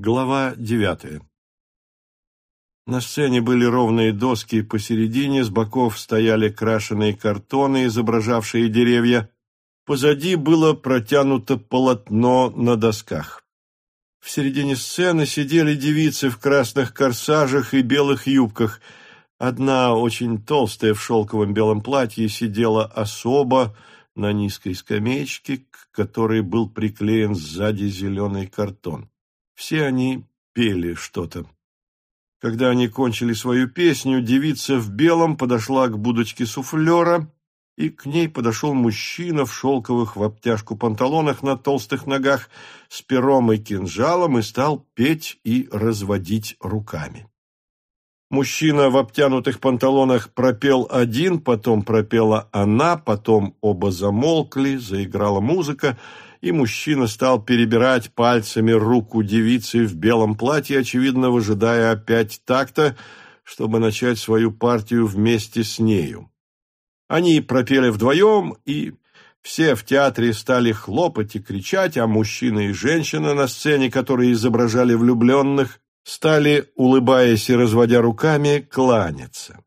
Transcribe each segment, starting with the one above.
Глава девятая На сцене были ровные доски посередине, с боков стояли крашеные картоны, изображавшие деревья. Позади было протянуто полотно на досках. В середине сцены сидели девицы в красных корсажах и белых юбках. Одна, очень толстая в шелковом белом платье, сидела особо на низкой скамеечке, к которой был приклеен сзади зеленый картон. Все они пели что-то. Когда они кончили свою песню, девица в белом подошла к будочке суфлера, и к ней подошел мужчина в шелковых в обтяжку панталонах на толстых ногах с пером и кинжалом и стал петь и разводить руками. Мужчина в обтянутых панталонах пропел один, потом пропела она, потом оба замолкли, заиграла музыка — и мужчина стал перебирать пальцами руку девицы в белом платье, очевидно, выжидая опять такта, чтобы начать свою партию вместе с нею. Они пропели вдвоем, и все в театре стали хлопать и кричать, а мужчина и женщина на сцене, которые изображали влюбленных, стали, улыбаясь и разводя руками, кланяться.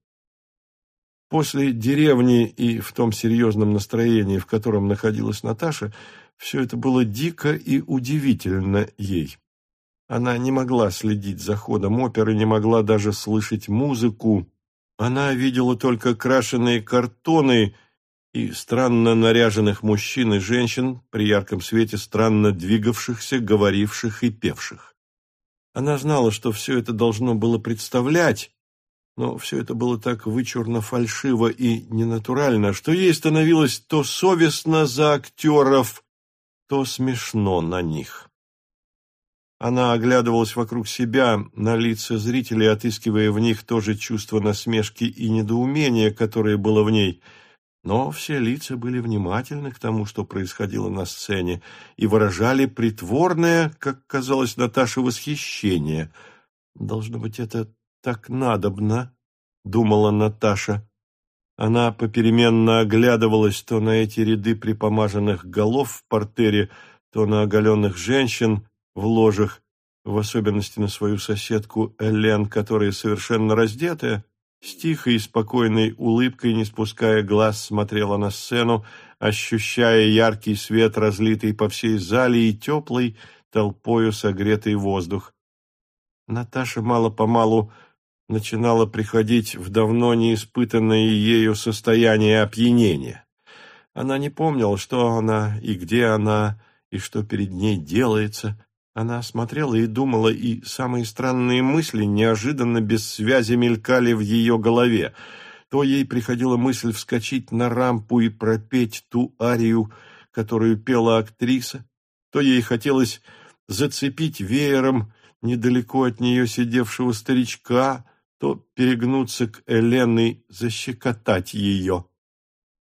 После деревни и в том серьезном настроении, в котором находилась Наташа, все это было дико и удивительно ей. Она не могла следить за ходом оперы, не могла даже слышать музыку. Она видела только крашеные картоны и странно наряженных мужчин и женщин при ярком свете, странно двигавшихся, говоривших и певших. Она знала, что все это должно было представлять, но все это было так вычурно фальшиво и ненатурально, что ей становилось то совестно за актеров, то смешно на них. Она оглядывалась вокруг себя, на лица зрителей, отыскивая в них то же чувство насмешки и недоумения, которое было в ней. Но все лица были внимательны к тому, что происходило на сцене, и выражали притворное, как казалось Наташе, восхищение. «Должно быть, это так надобно», — думала Наташа. Она попеременно оглядывалась то на эти ряды припомаженных голов в портере, то на оголенных женщин в ложах, в особенности на свою соседку Элен, которая совершенно раздетая, с тихой и спокойной улыбкой, не спуская глаз, смотрела на сцену, ощущая яркий свет, разлитый по всей зале, и теплый, толпою согретый воздух. Наташа мало-помалу начинала приходить в давно неиспытанное ею состояние опьянения. Она не помнила, что она и где она, и что перед ней делается. Она смотрела и думала, и самые странные мысли неожиданно без связи мелькали в ее голове. То ей приходила мысль вскочить на рампу и пропеть ту арию, которую пела актриса, то ей хотелось зацепить веером недалеко от нее сидевшего старичка, то перегнуться к Элены, защекотать ее.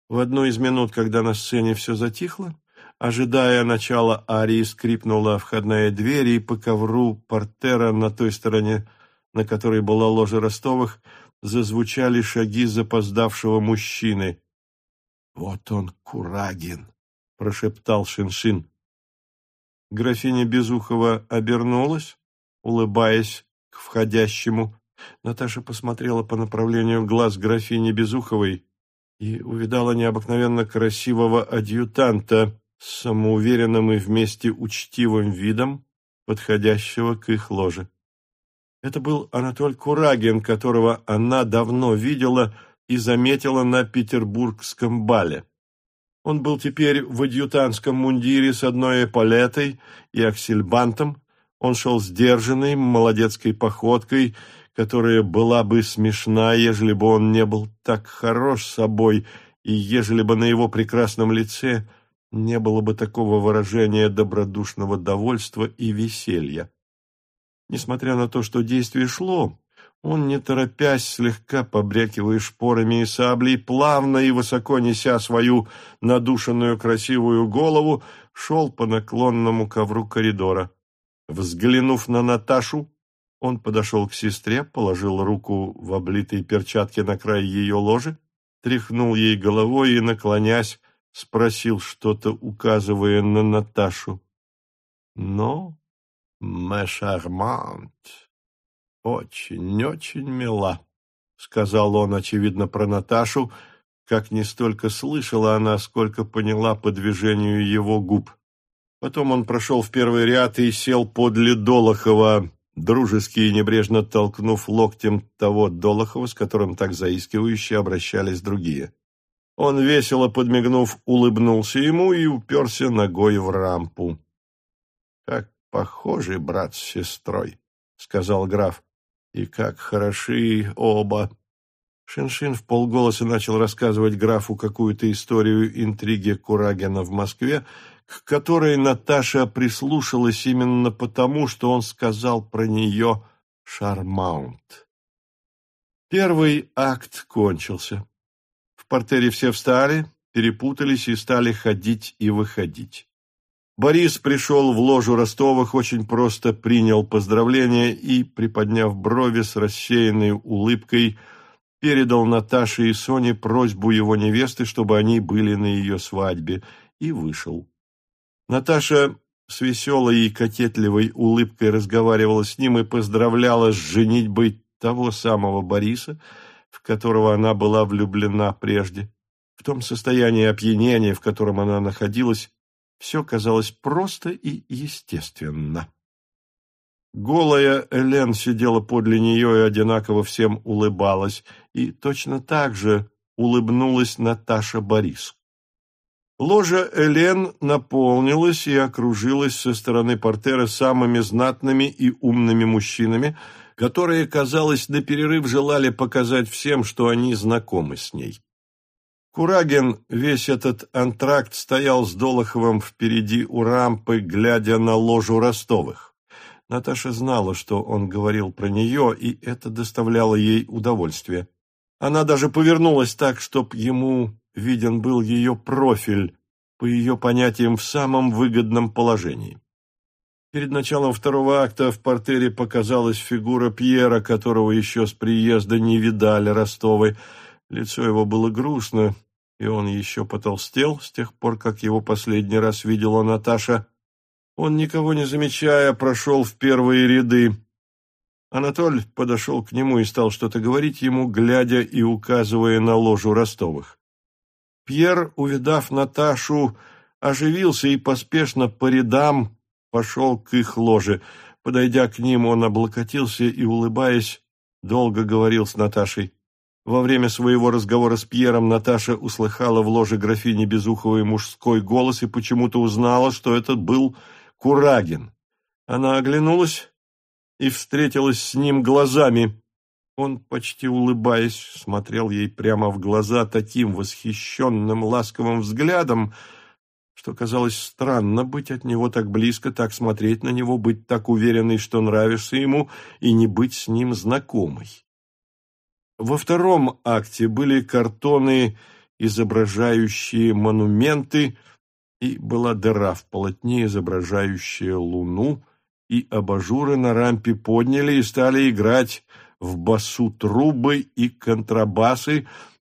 В одну из минут, когда на сцене все затихло, ожидая начала арии, скрипнула входная дверь, и по ковру портера на той стороне, на которой была ложа Ростовых, зазвучали шаги запоздавшего мужчины. «Вот он, Курагин!» — прошептал Шиншин. Графиня Безухова обернулась, улыбаясь к входящему, Наташа посмотрела по направлению глаз графини Безуховой и увидала необыкновенно красивого адъютанта с самоуверенным и вместе учтивым видом, подходящего к их ложе. Это был Анатоль Курагин, которого она давно видела и заметила на петербургском бале. Он был теперь в адъютантском мундире с одной эполетой и аксельбантом. Он шел сдержанной, молодецкой походкой, которая была бы смешна, ежели бы он не был так хорош собой, и ежели бы на его прекрасном лице не было бы такого выражения добродушного довольства и веселья. Несмотря на то, что действие шло, он, не торопясь, слегка побрякивая шпорами и саблей, плавно и высоко неся свою надушенную красивую голову, шел по наклонному ковру коридора. Взглянув на Наташу, он подошел к сестре, положил руку в облитые перчатки на край ее ложи, тряхнул ей головой и, наклонясь, спросил что-то, указывая на Наташу. Но «Ме шармант, очень-очень мила», — сказал он, очевидно, про Наташу, как не столько слышала она, сколько поняла по движению его губ. Потом он прошел в первый ряд и сел подле Долохова, дружески и небрежно толкнув локтем того Долохова, с которым так заискивающе обращались другие. Он, весело подмигнув, улыбнулся ему и уперся ногой в рампу. — Как похожи брат с сестрой, — сказал граф, — и как хороши оба. Шиншин в полголоса начал рассказывать графу какую-то историю интриги Курагина в Москве, к которой Наташа прислушалась именно потому, что он сказал про нее «шармаунт». Первый акт кончился. В портере все встали, перепутались и стали ходить и выходить. Борис пришел в ложу Ростовых, очень просто принял поздравления и, приподняв брови с рассеянной улыбкой, передал Наташе и Соне просьбу его невесты, чтобы они были на ее свадьбе, и вышел. Наташа с веселой и кокетливой улыбкой разговаривала с ним и поздравляла с женитьбой того самого Бориса, в которого она была влюблена прежде. В том состоянии опьянения, в котором она находилась, все казалось просто и естественно. Голая Элен сидела подле нее и одинаково всем улыбалась, и точно так же улыбнулась Наташа Борису. Ложа Элен наполнилась и окружилась со стороны портера самыми знатными и умными мужчинами, которые, казалось, на перерыв желали показать всем, что они знакомы с ней. Курагин весь этот антракт стоял с Долоховым впереди у рампы, глядя на ложу Ростовых. Наташа знала, что он говорил про нее, и это доставляло ей удовольствие. Она даже повернулась так, чтоб ему виден был ее профиль, по ее понятиям, в самом выгодном положении. Перед началом второго акта в портере показалась фигура Пьера, которого еще с приезда не видали Ростовы. Лицо его было грустно, и он еще потолстел с тех пор, как его последний раз видела Наташа. Он, никого не замечая, прошел в первые ряды. Анатоль подошел к нему и стал что-то говорить ему, глядя и указывая на ложу Ростовых. Пьер, увидав Наташу, оживился и поспешно по рядам пошел к их ложе. Подойдя к ним, он облокотился и, улыбаясь, долго говорил с Наташей. Во время своего разговора с Пьером Наташа услыхала в ложе графини Безуховой мужской голос и почему-то узнала, что это был Курагин. Она оглянулась и встретилась с ним глазами. Он, почти улыбаясь, смотрел ей прямо в глаза таким восхищенным ласковым взглядом, что казалось странно быть от него так близко, так смотреть на него, быть так уверенной, что нравишься ему, и не быть с ним знакомой. Во втором акте были картоны, изображающие монументы, и была дыра в полотне, изображающая луну, и абажуры на рампе подняли и стали играть в басу трубы и контрабасы,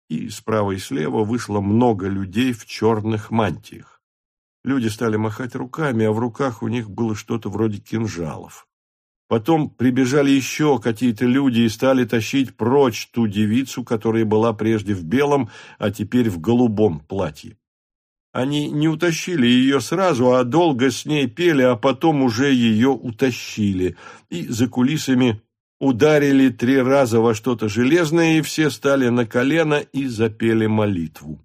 и справа и слева вышло много людей в черных мантиях. Люди стали махать руками, а в руках у них было что-то вроде кинжалов. Потом прибежали еще какие-то люди и стали тащить прочь ту девицу, которая была прежде в белом, а теперь в голубом платье. Они не утащили ее сразу, а долго с ней пели, а потом уже ее утащили. И за кулисами ударили три раза во что-то железное, и все стали на колено и запели молитву.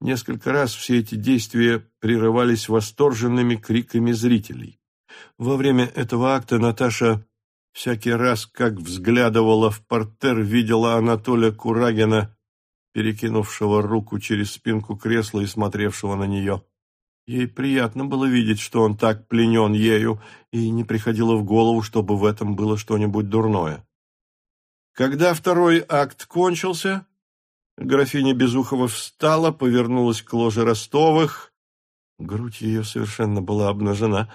Несколько раз все эти действия прерывались восторженными криками зрителей. Во время этого акта Наташа всякий раз, как взглядывала в портер, видела Анатолия Курагина, перекинувшего руку через спинку кресла и смотревшего на нее. Ей приятно было видеть, что он так пленен ею, и не приходило в голову, чтобы в этом было что-нибудь дурное. Когда второй акт кончился, графиня Безухова встала, повернулась к ложе Ростовых. Грудь ее совершенно была обнажена.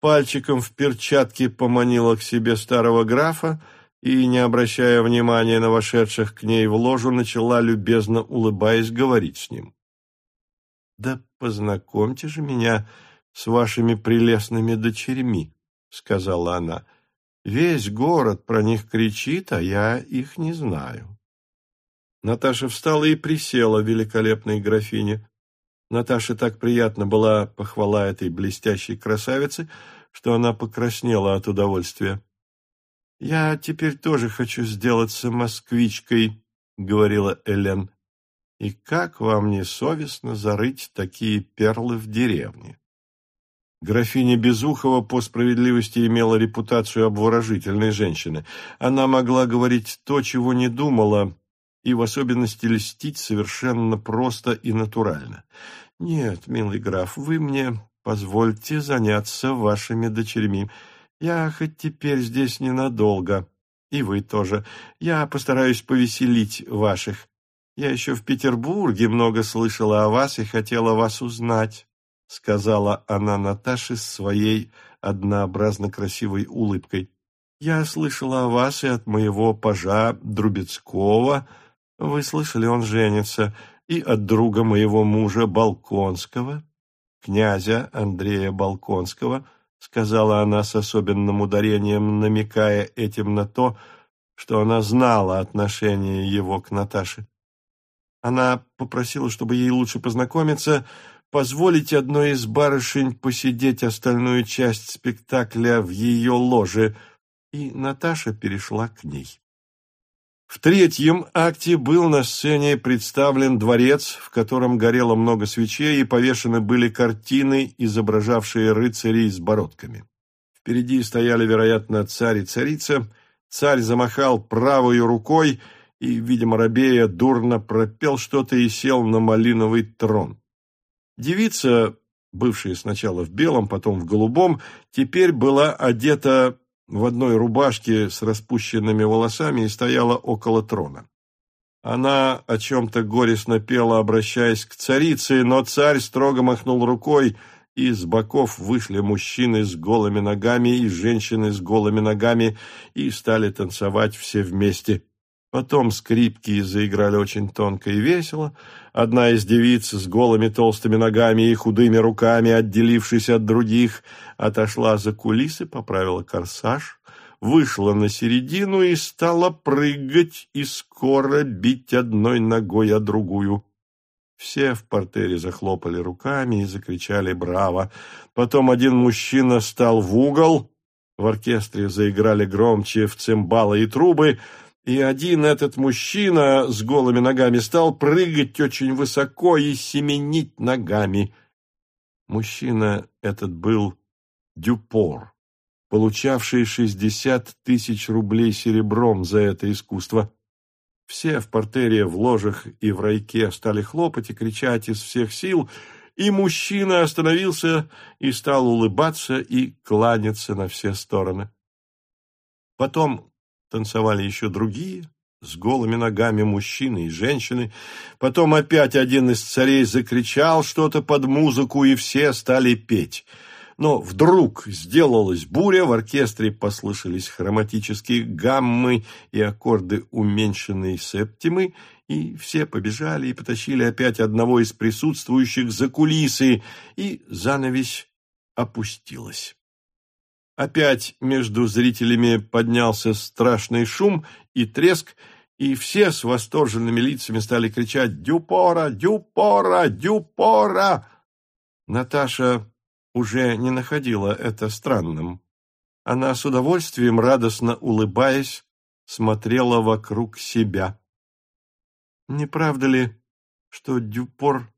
Пальчиком в перчатке поманила к себе старого графа и, не обращая внимания на вошедших к ней в ложу, начала, любезно улыбаясь, говорить с ним. Да познакомьте же меня с вашими прелестными дочерьми, сказала она. «Весь город про них кричит, а я их не знаю». Наташа встала и присела великолепной графине. Наташе так приятно была похвала этой блестящей красавицы, что она покраснела от удовольствия. «Я теперь тоже хочу сделаться москвичкой», — говорила Элен. «И как вам не совестно зарыть такие перлы в деревне?» Графиня Безухова по справедливости имела репутацию обворожительной женщины. Она могла говорить то, чего не думала, и в особенности льстить совершенно просто и натурально. «Нет, милый граф, вы мне позвольте заняться вашими дочерьми. Я хоть теперь здесь ненадолго, и вы тоже. Я постараюсь повеселить ваших. Я еще в Петербурге много слышала о вас и хотела вас узнать», — сказала она Наташе с своей однообразно красивой улыбкой. «Я слышала о вас и от моего пажа Друбецкого. Вы слышали, он женится, и от друга моего мужа Балконского, князя Андрея Балконского — сказала она с особенным ударением, намекая этим на то, что она знала отношение его к Наташе. Она попросила, чтобы ей лучше познакомиться, позволить одной из барышень посидеть остальную часть спектакля в ее ложе, и Наташа перешла к ней. В третьем акте был на сцене представлен дворец, в котором горело много свечей и повешены были картины, изображавшие рыцарей с бородками. Впереди стояли, вероятно, царь и царица. Царь замахал правой рукой и, видимо, рабея дурно пропел что-то и сел на малиновый трон. Девица, бывшая сначала в белом, потом в голубом, теперь была одета в одной рубашке с распущенными волосами и стояла около трона. Она о чем-то горестно пела, обращаясь к царице, но царь строго махнул рукой, и с боков вышли мужчины с голыми ногами и женщины с голыми ногами и стали танцевать все вместе. Потом скрипки заиграли очень тонко и весело. Одна из девиц с голыми толстыми ногами и худыми руками, отделившись от других, отошла за кулисы, поправила корсаж, вышла на середину и стала прыгать и скоро бить одной ногой о другую. Все в портере захлопали руками и закричали «Браво!». Потом один мужчина стал в угол, в оркестре заиграли громче в цимбалы и трубы — и один этот мужчина с голыми ногами стал прыгать очень высоко и семенить ногами. Мужчина этот был Дюпор, получавший шестьдесят тысяч рублей серебром за это искусство. Все в портере, в ложах и в райке стали хлопать и кричать из всех сил, и мужчина остановился и стал улыбаться и кланяться на все стороны. Потом Танцевали еще другие, с голыми ногами мужчины и женщины. Потом опять один из царей закричал что-то под музыку, и все стали петь. Но вдруг сделалась буря, в оркестре послышались хроматические гаммы и аккорды уменьшенной септимы, и все побежали и потащили опять одного из присутствующих за кулисы, и занавесь опустилась. Опять между зрителями поднялся страшный шум и треск, и все с восторженными лицами стали кричать «Дюпора! Дюпора! Дюпора!». Наташа уже не находила это странным. Она с удовольствием, радостно улыбаясь, смотрела вокруг себя. «Не правда ли, что Дюпор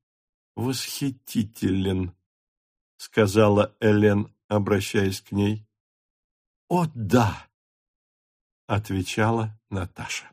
восхитителен?» — сказала Элен, обращаясь к ней. «О, да!» — отвечала Наташа.